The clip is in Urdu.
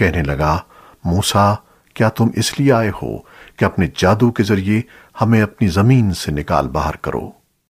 کہنے لگا، موسیٰ، کیا تم اس لیے آئے ہو کہ اپنے جادو کے ذریعے ہمیں اپنی زمین سے نکال باہر کرو؟